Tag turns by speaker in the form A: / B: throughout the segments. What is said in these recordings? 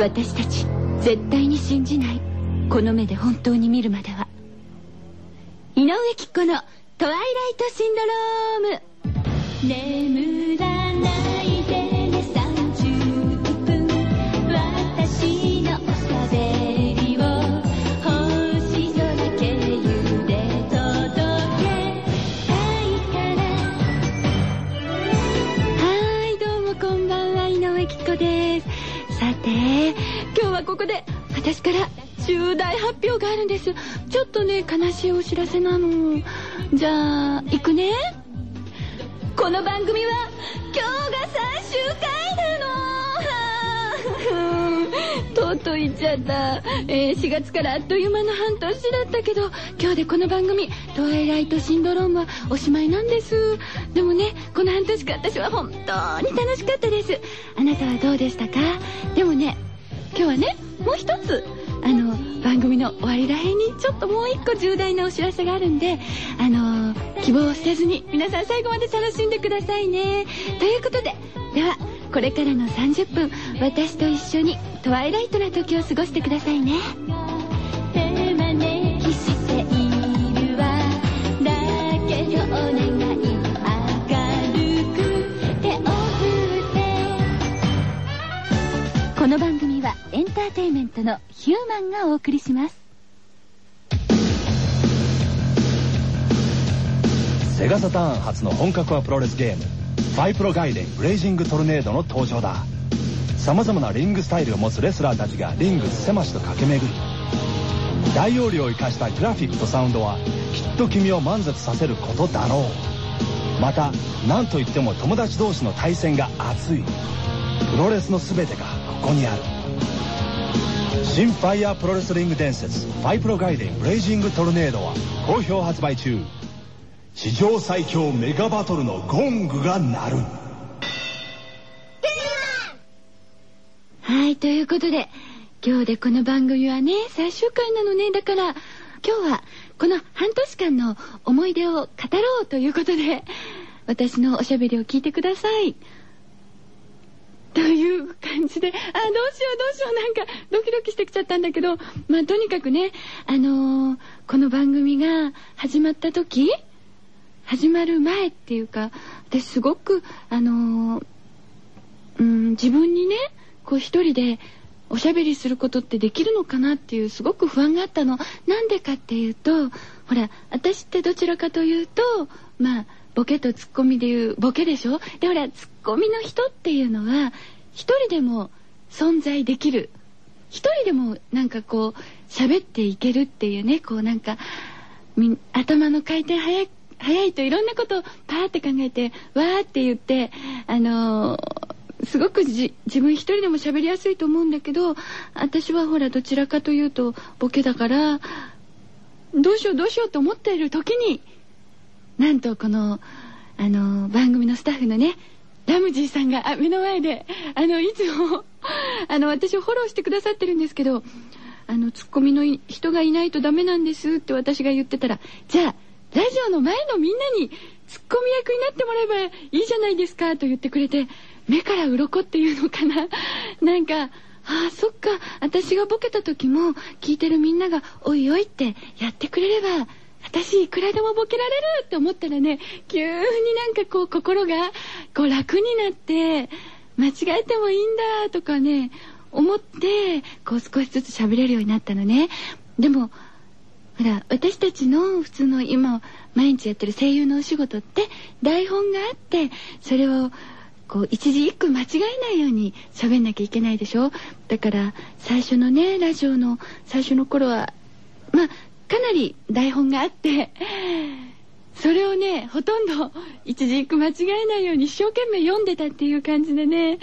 A: 私たち絶対に信じない。この目で本当に見るまでは。井上貴子の「トワイライトシンドローム」眠はここで私から重大発表があるんです。ちょっとね悲しいお知らせなの。じゃあ行くね。この番組は今日が最終回なの。とうとう言っちゃった、えー4月からあっという間の半年だったけど今日でこの番組「トワイライトシンドローム」はおしまいなんです。でもねこの半年間私は本当に楽しかったです。あなたはどうでしたか？でもね今日はねもう一つあの番組の終わりらへんにちょっともう一個重大なお知らせがあるんであの希望を捨てずに皆さん最後まで楽しんでくださいね。ということでではこれからの30分私と一緒にトワイライトな時を過ごしてくださいね。この番組はエンターテイメントのヒューマンがお送りします。
B: セガサターン初の本格派プロレスゲーム。ファイプロガイデンブレイジングトルネードの登場だ。さまざまなリングスタイルを持つレスラーたちがリング狭しと駆け巡り大容量を生かしたグラフィックとサウンドはきっと君を満足させることだろう。また何といっても友達同士の対戦が熱い。プロレスの全てがここにある。新ファイヤープロレスリング伝説ファイプロガイデンブレイジングトルネードは好評発売中史上最強メガバトルのゴングが鳴る
A: はい、ということで、今日でこの番組はね、最終回なのね。だから、今日はこの半年間の思い出を語ろうということで、私のおしゃべりを聞いてください。という感じで、あ、どうしようどうしよう、なんかドキドキしてきちゃったんだけど、まあとにかくね、あのーこの番組が始まった時、始まる前っていうか、私すごく、あのーうん、自分にねこう一人でおしゃべりすることってできるのかなっていうすごく不安があったの。なんでかっていうとほら私ってどちらかというとまあボケとツッコミでいうボケでしょ？でほらツッコミの人っていうのは一人でも存在できる。一人でもなんかこう喋っていけるっていうね。こうなんか頭の回転早い早いといろんなことをパーって考えてわーって言ってあのーすごくじ自分一人でも喋りやすいと思うんだけど私はほらどちらかというとボケだからどうしようどうしようと思っている時になんとこのあの番組のスタッフのねラムジーさんがあ目の前であのいつも あの私をフォローしてくださってるんですけどあのツッコミの人がいないとダメなんですって私が言ってたらじゃあラジオの前のみんなにツッコミ役になってもらえばいいじゃないですかと言ってくれて目から鱗っていうのかな。なんかああそっか私がボケた時も聞いてるみんなが「おいおい」ってやってくれれば私いくらでもボケられるって思ったらね急になんかこう心がこう楽になって間違えてもいいんだとかね思ってこう少しずつ喋れるようになったのね。でもほら私たちの普通の今毎日やってる声優のお仕事って台本があってそれをこう一字一句間違えないように喋んなきゃいけないでしょ。だから最初のねラジオの最初の頃はまあかなり台本があってそれをねほとんど一字一句間違えないように一生懸命読んでたっていう感じでね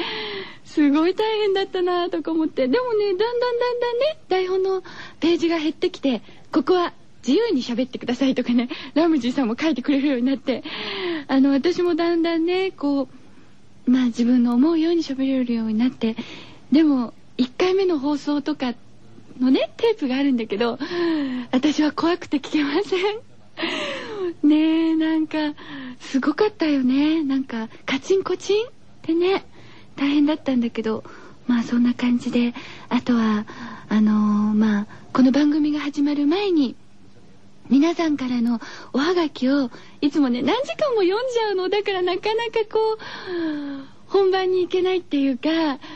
A: すごい大変だったなとか思ってでもねだんだんだんだんね台本のページが減ってきてここは自由に喋ってくださいとかねラムジーさんも書いてくれるようになってあの私もだんだんねこうまあ自分の思うように喋れるようになってでも1回目の放送とかってのねテープがあるんだけど私は怖くて聞けません。ねえなんかすごかったよね。なんかカチンコチンってね大変だったんだけどまあそんな感じであとはあのー、まあこの番組が始まる前に皆さんからのおはがきをいつもね何時間も読んじゃうの。だからなかなかこう本番に行けないっていうか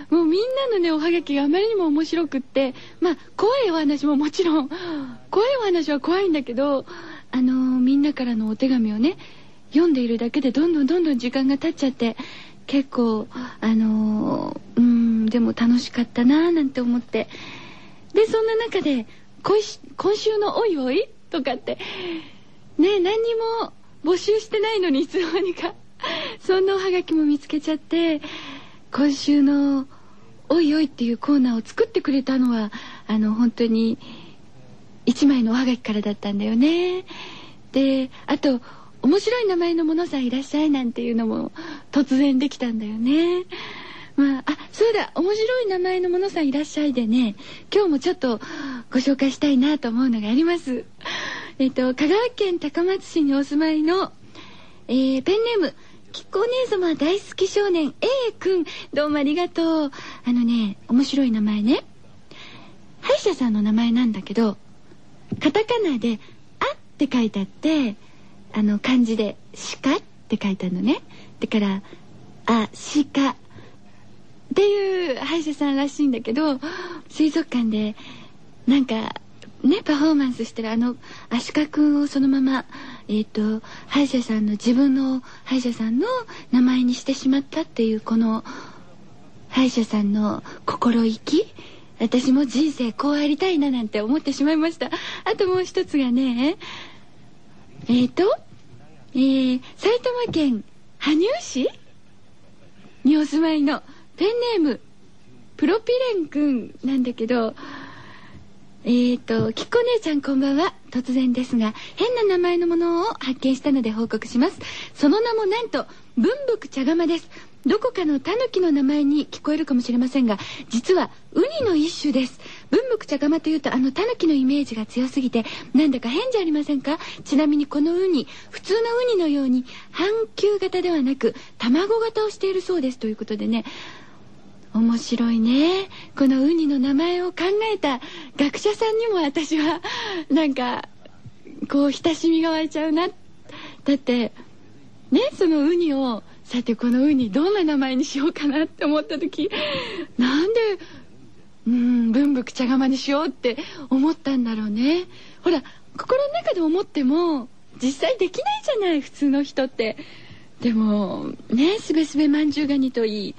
A: もうみんなのねおはがきがあまりにも面白くってまあ怖いお話ももちろん怖いお話は怖いんだけどあのー、みんなからのお手紙をね読んでいるだけでどんどんどんどん時間が経っちゃって結構あのー、うんでも楽しかったなーなんて思って。でそんな中で今週の「おいおい」とかってね何にも募集してないのにいつの間にかそんなおはがきも見つけちゃって今週の「おいおい」っていうコーナーを作ってくれたのはあの本当に1枚のおはがきからだったんだよね。であと面白い名前のものさんいらっしゃいなんていうのも突然できたんだよね。まあ、あ、そうだ、面白い名前のものさんいらっしゃいでね、今日もちょっとご紹介したいなと思うのがあります。えっと、香川県高松市にお住まいの、えー、ペンネーム、きっこお姉様大好き少年 A 君、どうもありがとう。あのね、面白い名前ね。歯医者さんの名前なんだけど、カタカナで、あって書いてあって、あの、漢字で、鹿って書いてあるのね。だから、あ、鹿っていう歯医者さんらしいんだけど水族館でなんかねパフォーマンスしてるあのアシカくんをそのままえっ、ー、と歯医者さんの自分の歯医者さんの名前にしてしまったっていうこの歯医者さんの心意気？私も人生こうありたいななんて思ってしまいました。あともう一つがねえっ、ー、と、えー、埼玉県羽生市にお住まいのペンネームプロピレンくんなんだけどえーと、きっこ姉ちゃんこんばんは。突然ですが、変な名前のものを発見したので報告します。その名もなんと、文福茶釜です。どこかのタヌキの名前に聞こえるかもしれませんが、実はウニの一種です。文福茶釜というとあのタヌキのイメージが強すぎて、なんだか変じゃありませんか？ちなみにこのウニ、普通のウニのように半球型ではなく、卵型をしているそうです。ということでね、面白いね。このウニの名前を考えた学者さんにも私はなんかこう親しみが湧いちゃうな。だってねそのウニをさてこのウニどんな名前にしようかなって思った時なんでうん文福茶釜にしようって思ったんだろうね。ほら心の中で思っても実際できないじゃない普通の人って。でもねすべすべまんじゅうガニといい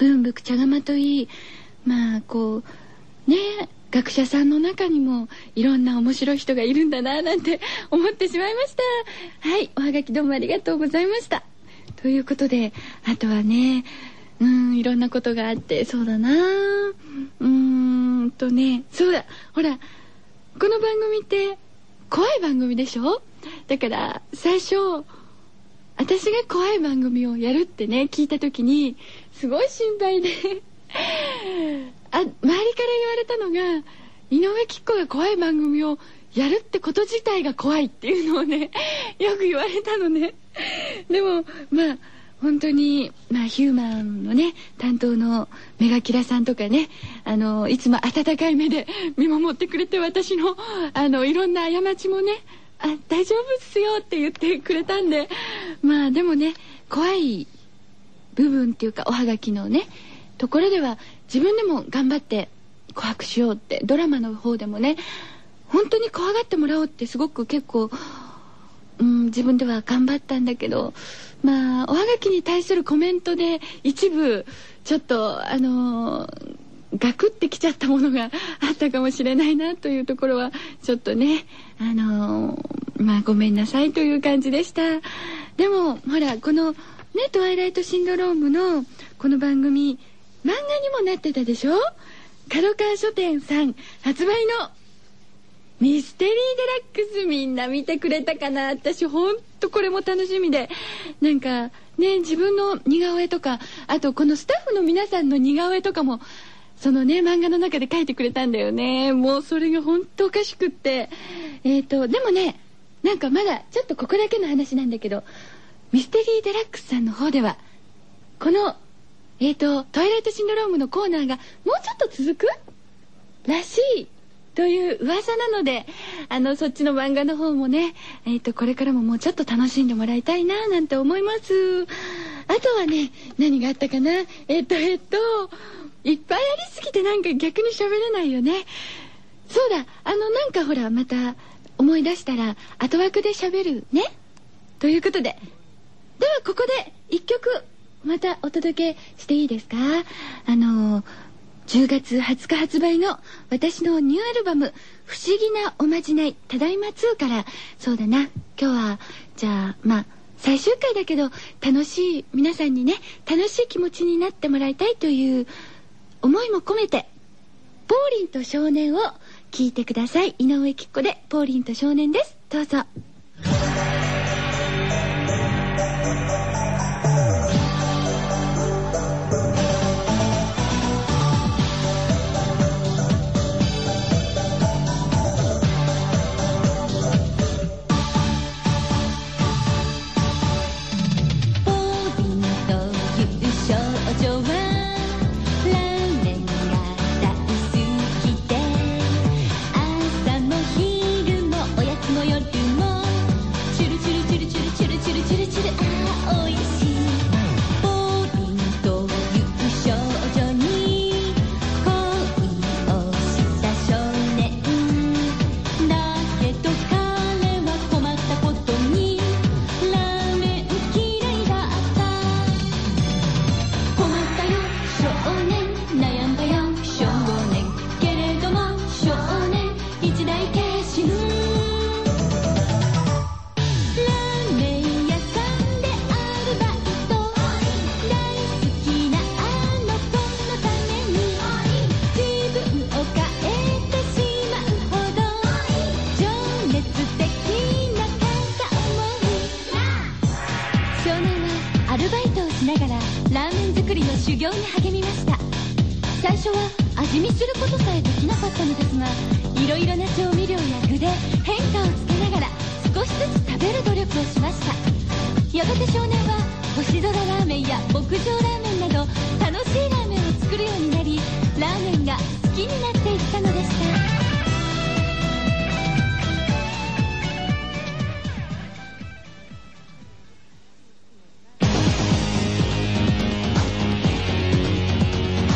A: 文福茶釜といいまあこうね学者さんの中にもいろんな面白い人がいるんだななんて 思ってしまいました。はいおはがきどうもありがとうございました。ということであとはねうんいろんなことがあってそうだな。うーんとねそうだほらこの番組って怖い番組でしょ？だから最初私が怖い番組をやるってね聞いた時にすごい心配で。あ周りから言われたのが井上貴子が怖い番組をやるってこと自体が怖いっていうのをね よく言われたのね。でもまあ本当に、まあ、ヒューマンのね担当のメガキラさんとかねあのいつも温かい目で見守ってくれて私のあのいろんな過ちもねあ大丈夫っすよって言ってくれたんでまあでもね怖い部分っていうかおはがきのねところでは自分でも頑張って告白しようってドラマの方でもね本当に怖がってもらおうってすごく結構、うん、自分では頑張ったんだけどまあおはがきに対するコメントで一部ちょっとあのーガクってきちゃったものがあったかもしれないなというところはちょっとねあのー、まあごめんなさいという感じでした。でもほらこのね「トワイライトシンドローム」のこの番組漫画にもなってたでしょ？角川書店さん発売のミステリーデラックスみんな見てくれたかな。私ほんとこれも楽しみで。なんかね自分の似顔絵とかあとこのスタッフの皆さんの似顔絵とかもそのね漫画の中で書いてくれたんだよね。もうそれが本当おかしくって。えっ、ー、とでもねなんかまだちょっとここだけの話なんだけどミステリーデラックスさんの方ではこのえっ、ー、とトイレットシンドロームのコーナーがもうちょっと続く？らしいという噂なのであのそっちの漫画の方もね、えーと、これからももうちょっと楽しんでもらいたいななんて思います。あとはね何があったかな？えっ、ー、とえっ、ー、といっぱいありすぎてなんか逆に喋れないよね。そうだ。あのなんかほらまた思い出したら後枠で喋るね。ということで。ではここで一曲またお届けしていいですか？あの10月20日発売の私のニューアルバム「不思議なおまじないただいま2」から。そうだな。今日はじゃあまあ最終回だけど楽しい皆さんにね楽しい気持ちになってもらいたいという思いも込めて「ポーリンと少年」を聞いてください井上貴子で「ポーリンと少年」ですどうぞ。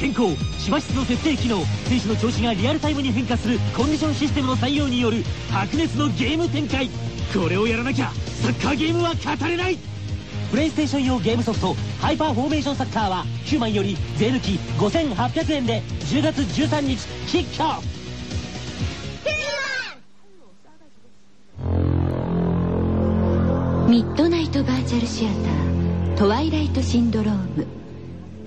C: 健康芝室の設定機能選手の調子がリアルタイムに変化するコンディションシステムの採用による白熱のゲーム展開。これをやらなきゃサッカーゲームは語れない。プレイステーション用ゲームソフトハイパーフォーメーションサッカーは9万より税抜き5800円で10月13日キックオフ。
A: ミッドナイトバーチャルシアタートワイライトシンドローム。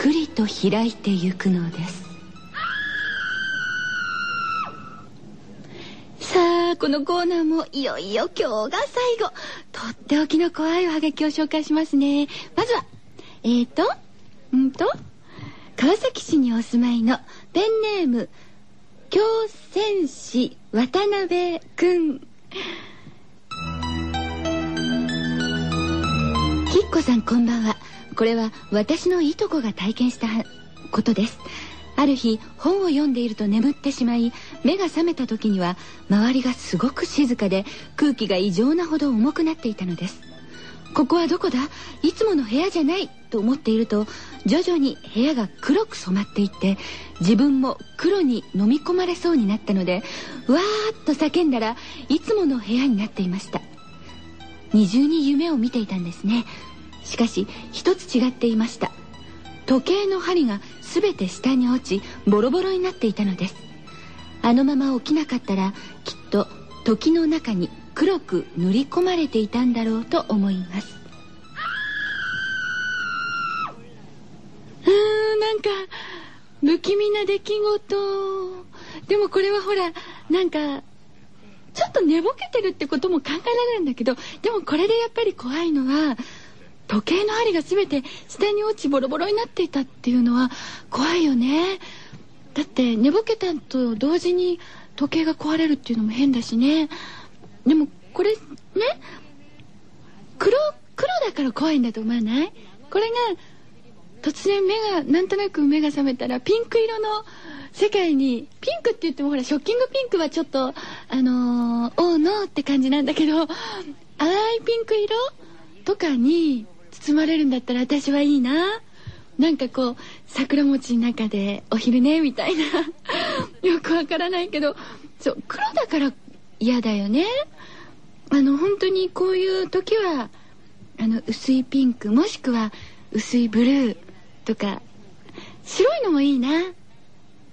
A: くりと開いてゆくのです。さあこのコーナーもいよいよ今日が最後。とっておきの怖いおはがきを紹介しますね。まずはえーとんと川崎市にお住まいのペンネーム京戦士渡辺くん。きっこさんこんばんは。これは私のいとこが体験したことです。ある日本を読んでいると眠ってしまい目が覚めた時には周りがすごく静かで空気が異常なほど重くなっていたのです。ここはどこだ？いつもの部屋じゃないと思っていると徐々に部屋が黒く染まっていって自分も黒に飲み込まれそうになったのでわーっと叫んだらいつもの部屋になっていました。二重に夢を見ていたんですね。しかし一つ違っていました。時計の針が全て下に落ちボロボロになっていたのです。あのまま起きなかったらきっと時の中に黒く塗り込まれていたんだろうと思います。うんなんか不気味な出来事。でもこれはほらなんかちょっと寝ぼけてるってことも考えられるんだけどでもこれでやっぱり怖いのは時計の針が全て下に落ちボロボロになっていたっていうのは怖いよね。だって寝ぼけたと同時に時計が壊れるっていうのも変だしね。でもこれね黒黒だから怖いんだと思わない？これが突然目がなんとなく目が覚めたらピンク色の世界にピンクって言ってもほらショッキングピンクはちょっとあのー、おうのって感じなんだけど淡いピンク色とかに包まれるんだったら私はいいな。なんかこう桜餅の中でお昼寝みたいな。よくわからないけどそう黒だから嫌だよね。あの本当にこういう時はあの薄いピンクもしくは薄いブルーとか白いのもいいな。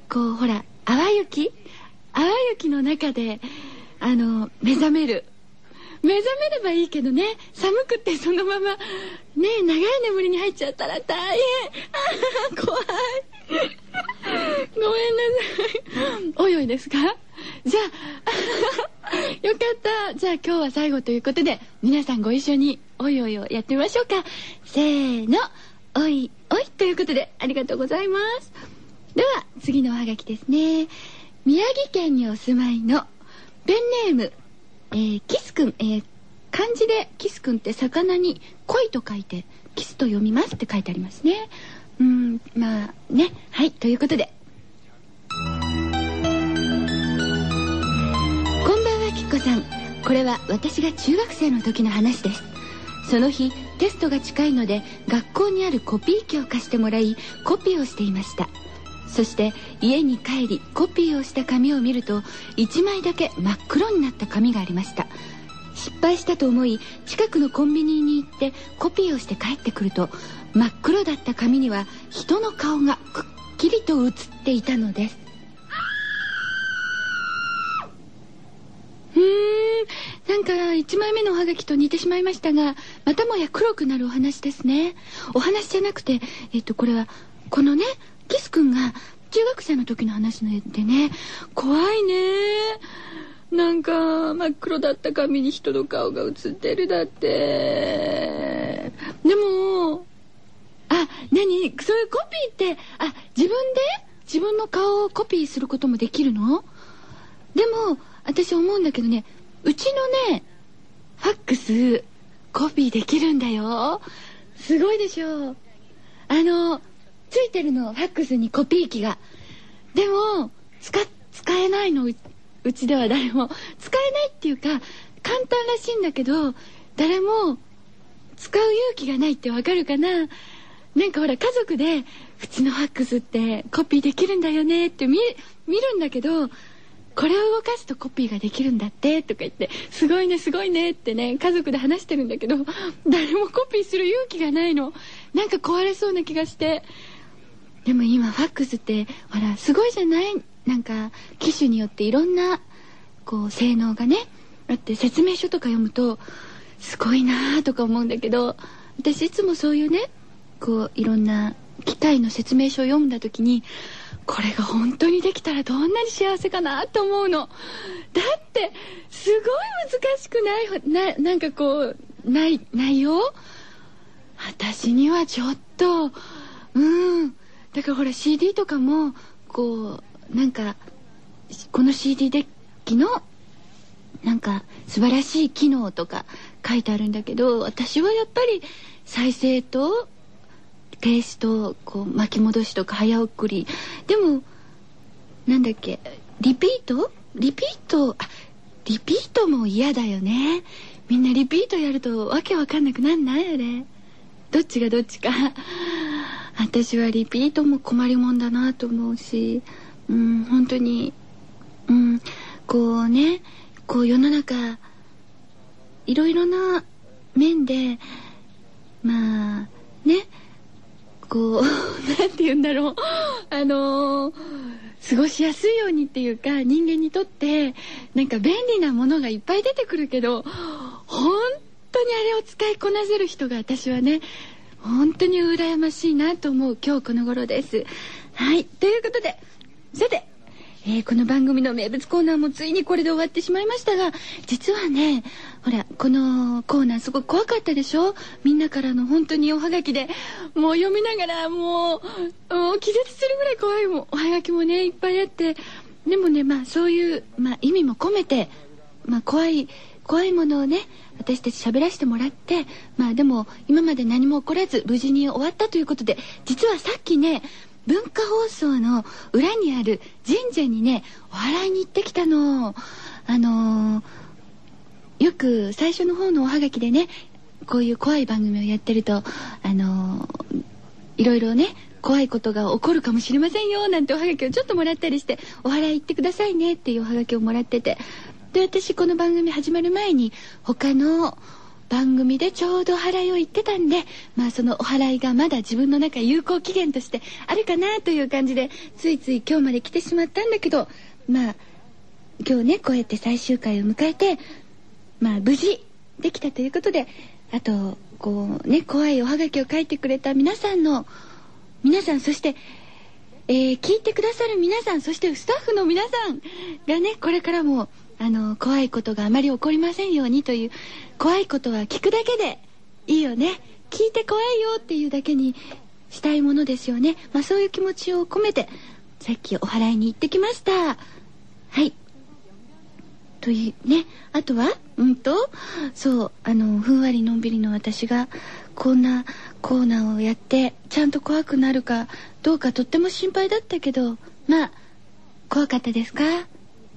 A: こうほら淡雪。淡雪の中であの目覚める。目覚めればいいけどね。寒くてそのままね長い眠りに入っちゃったら大変。あ怖い。ごめんなさい。おいおいですか？じゃあ よかった。じゃあ今日は最後ということで皆さんご一緒においおいをやってみましょうか。せーの。おいおいということでありがとうございます。では次のおはがきですね。宮城県にお住まいのペンネームえー、キスくん、えー、漢字でキスくんって魚に恋と書いてキスと読みますって書いてありますね。うんまあね。はいということで。こんばんはきっこさん。これは私が中学生の時の話です。その日テストが近いので学校にあるコピー機を貸してもらいコピーをしていました。そして家に帰りコピーをした紙を見ると1枚だけ真っ黒になった紙がありました。失敗したと思い近くのコンビニに行ってコピーをして帰ってくると真っ黒だった紙には人の顔がくっきりと写っていたのです。うん。なんか1枚目のおはがきと似てしまいましたがまたもや黒くなるお話ですね。お話じゃなくてえっとこれはこのねキス君が中学生の時の話でね怖いね。なんか真っ黒だった紙に人の顔が写ってるだって。でもあ何？そういうコピーってあ自分で？自分の顔をコピーすることもできるの？でも私思うんだけどねうちのねファックスコピーできるんだよ。すごいでしょ。あのついてるのファックスにコピー機が。でも使使えないの。うちでは誰も。使えないっていうか簡単らしいんだけど誰も使う勇気がないってわかるかな。なんかほら家族でうちのファックスってコピーできるんだよねって見見るんだけどこれを動かすとコピーができるんだってとか言ってすごいねすごいねってね家族で話してるんだけど誰もコピーする勇気がないの。なんか壊れそうな気がして。でも今ファックスってほらすごいじゃないなんか機種によっていろんなこう性能がねあって説明書とか読むとすごいなとか思うんだけど私いつもそういうねこういろんな機械の説明書を読んだ時にこれが本当にできたらどんなに幸せかなと思うの。だってすごい難しくない？ななんかこうない内容私にはちょっとうん。だからほら CD とかもこうなんかこの CD デッキのなんか素晴らしい機能とか書いてあるんだけど私はやっぱり再生と停止とこう巻き戻しとか早送り。でもなんだっけリピート？リピート？あリピートも嫌だよね。みんなリピートやるとわけわかんなくなんない？あれ。どっちがどっちか。私はリピートも困りもんだなと思うしうん本当にうんこうねこう世の中いろいろな面でまあねこう なんて言うんだろう。あのー、過ごしやすいようにっていうか人間にとってなんか便利なものがいっぱい出てくるけど本当にあれを使いこなせる人が私はね本当に羨ましいなと思う今日この頃です。はい。ということでさてえー、この番組の名物コーナーもついにこれで終わってしまいましたが実はねほらこのコーナーすごく怖かったでしょ？みんなからの本当におはがきでもう読みながらもう気絶するぐらい怖いもおはがきもねいっぱいあって。でもねまあそういう、まあ、意味も込めて、まあ、怖い怖いものをね私たち喋らせてもらってまあでも今まで何も起こらず無事に終わったということで実はさっきね文化放送の裏にある神社にねお祓いに行ってきたの。あのー、よく最初の方のおはがきでねこういう怖い番組をやってるとあのー、いろいろね怖いことが起こるかもしれませんよなんておはがきをちょっともらったりしてお祓い行ってくださいねっていうおはがきをもらっててで私この番組始まる前に他の番組でちょうどお祓いを言ってたんで、まあそのお祓いがまだ自分の中有効期限としてあるかなという感じで、ついつい今日まで来てしまったんだけど、まあ、今日ね、こうやって最終回を迎えて、まあ無事できたということで、あと、こうね、怖いおはがきを書いてくれた皆さんの、皆さん、そして、えー、聞いてくださる皆さん、そしてスタッフの皆さんがね、これからも、あの怖いことがあまり起こりませんようにという怖いことは聞くだけでいいよね。聞いて怖いよっていうだけにしたいものですよね、まあ、そういう気持ちを込めてさっきお祓いに行ってきました。はい。というね。あとはうんとそうあのふんわりのんびりの私がこんなコーナーをやってちゃんと怖くなるかどうかとっても心配だったけどまあ怖かったですか？は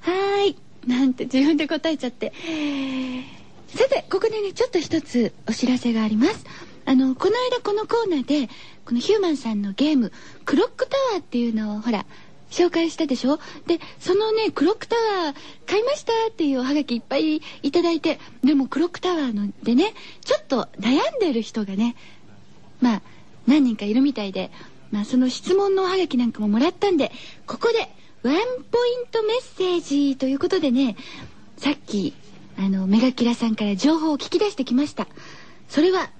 A: ーい。なんて自分で答えちゃって。さてここでねちょっと一つお知らせがあります。あのこの間このコーナーでこのヒューマンさんのゲーム「クロックタワー」っていうのをほら紹介したでしょ？でそのねクロックタワー買いましたっていうおはがきいっぱいいただいてでもクロックタワーのでねちょっと悩んでる人がねまあ何人かいるみたいで、まあ、その質問のおはがきなんかももらったんでここでワンポイントメッセージということでねさっきあのメガキラさんから情報を聞き出してきました。それは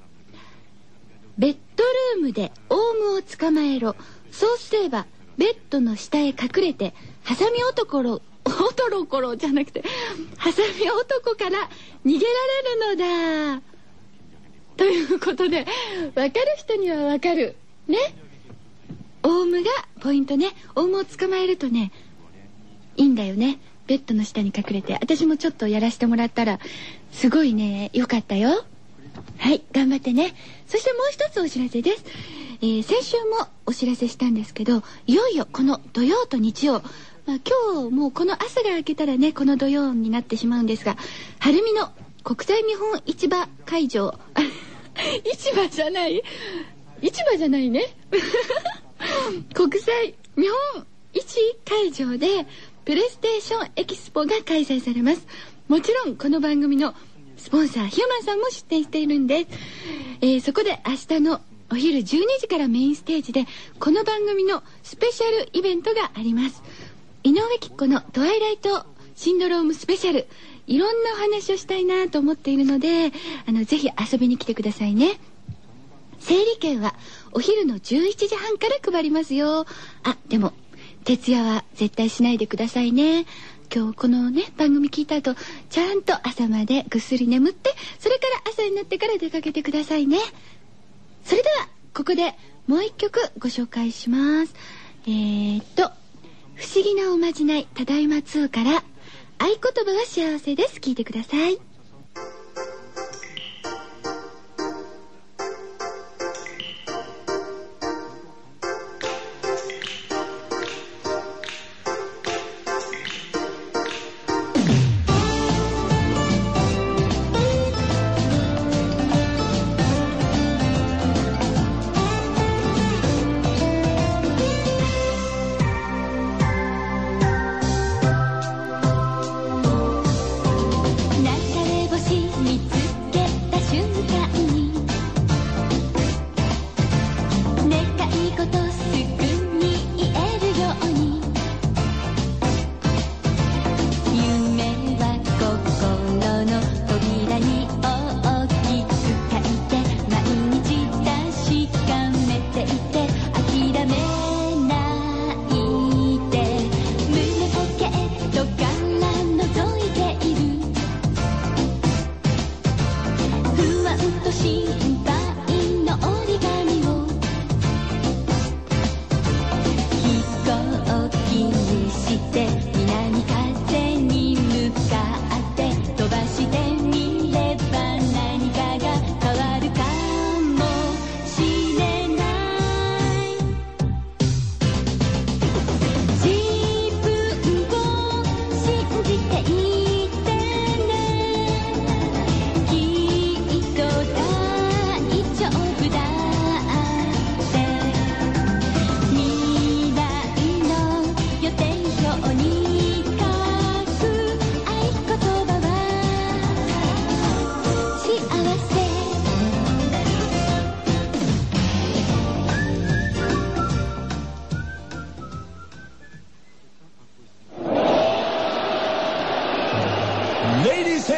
A: ベッドルームでオウムを捕まえろ。そうすればベッドの下へ隠れてハサミ男ろおとろころじゃなくてハサミ男から逃げられるのだ。ということで分かる人には分かる。ね。オウムがポイントね。オウムを捕まえるとねいいんだよね。ベッドの下に隠れて。私もちょっとやらせてもらったらすごいね良かったよ。はい頑張ってね。そしてもう一つお知らせです、えー、先週もお知らせしたんですけどいよいよこの土曜と日曜。まあ、今日もうこの朝が明けたらねこの土曜になってしまうんですが晴海の国際見本市場会場。市場じゃない？市場じゃないね。国際日本一会場でプレイステーションエキスポが開催されます。もちろんこの番組のスポンサーヒューマンさんも出展しているんです、えー、そこで明日のお昼12時からメインステージでこの番組のスペシャルイベントがあります。井上貴子のトワイライトシンドロームスペシャル。いろんなお話をしたいなと思っているのであのぜひ遊びに来てくださいね。整理券はお昼の11時半から配りますよ。あでも徹夜は絶対しないでくださいね。今日このね番組聞いた後ちゃんと朝までぐっすり眠ってそれから朝になってから出かけてくださいね。それではここでもう一曲ご紹介します。えー、っと「不思議なおまじないただいま2」から「合言葉が幸せです」聞いてください。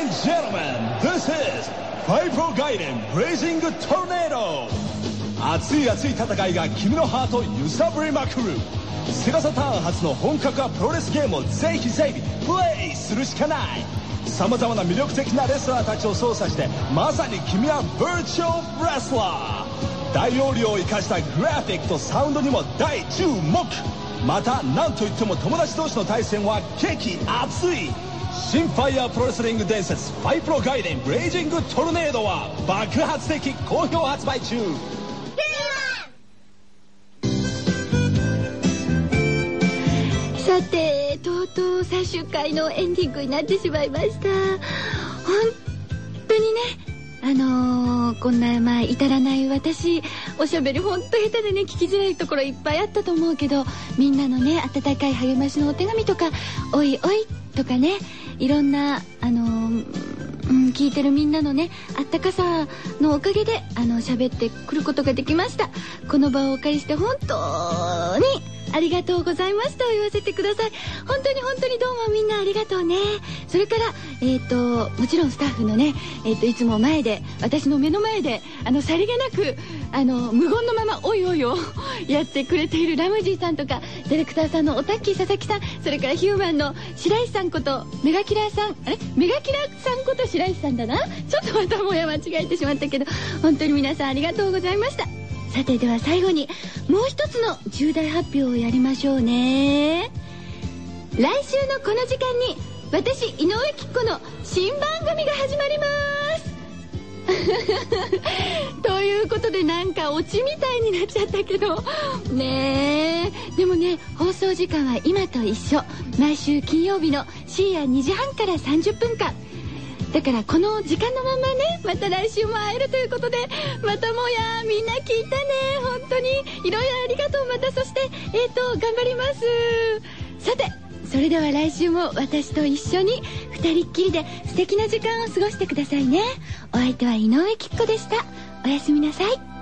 B: And gentlemen, this is Fibro Gaiden Blazing Tornado. 熱い熱い戦いが君のハートを揺さぶりまくる。セガサターン初の本格派プロレスゲームをぜひぜひプレイするしかない。さまざまな魅力的なレスラーたちを操作してまさに君はバーチャルレスラー大容量を生かしたグラフィックとサウンドにも大注目。また何といっても友達同士の対戦は激熱い。新ファイヤープロレスリング伝説ファイプロ外伝ブレイジングトルネードは爆発的好評発売中。
A: さてとうとう最終回のエンディングになってしまいました。本当にねあのー、こんなまあ至らない私おしゃべりほんと下手でね聞きづらいところいっぱいあったと思うけどみんなのね温かい励ましのお手紙とか「おいおいって」とかねいろんなあのーうん、聞いてるみんなのねあったかさのおかげであの喋ってくることができました。この場をお借りして本当にありがとうございました。を言わせてください。本当に本当にどうもみんなありがとうね。それからえっ、ー、ともちろんスタッフのねえっ、ー、といつも前で私の目の前であのさりげなくあの無言のまま「おいおい」をやってくれているラムジーさんとかディレクターさんのおたっきー佐々木さんそれからヒューマンの白石さんことメガキラーさんあれ？メガキラーさんこと白石さんだな？ちょっとまたもや間違えてしまったけど本当に皆さんありがとうございました。さてでは最後にもう一つの重大発表をやりましょうね。来週のこの時間に私井上貴子の新番組が始まります。ということでなんかオチみたいになっちゃったけど。ねえ。でもね放送時間は今と一緒。毎週金曜日の深夜2時半から30分間。だからこの時間のままねまた来週も会えるということでまたもやみんな聞いたね。本当に。いろいろありがとう。またそしてえっ、ー、と頑張ります。さてそれでは来週も私と一緒に2人っきりで素敵な時間を過ごしてくださいね。お相手は井上貴子でした。おやすみなさい。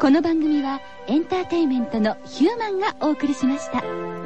A: この番組はエンターテインメントのヒューマンがお送りしました。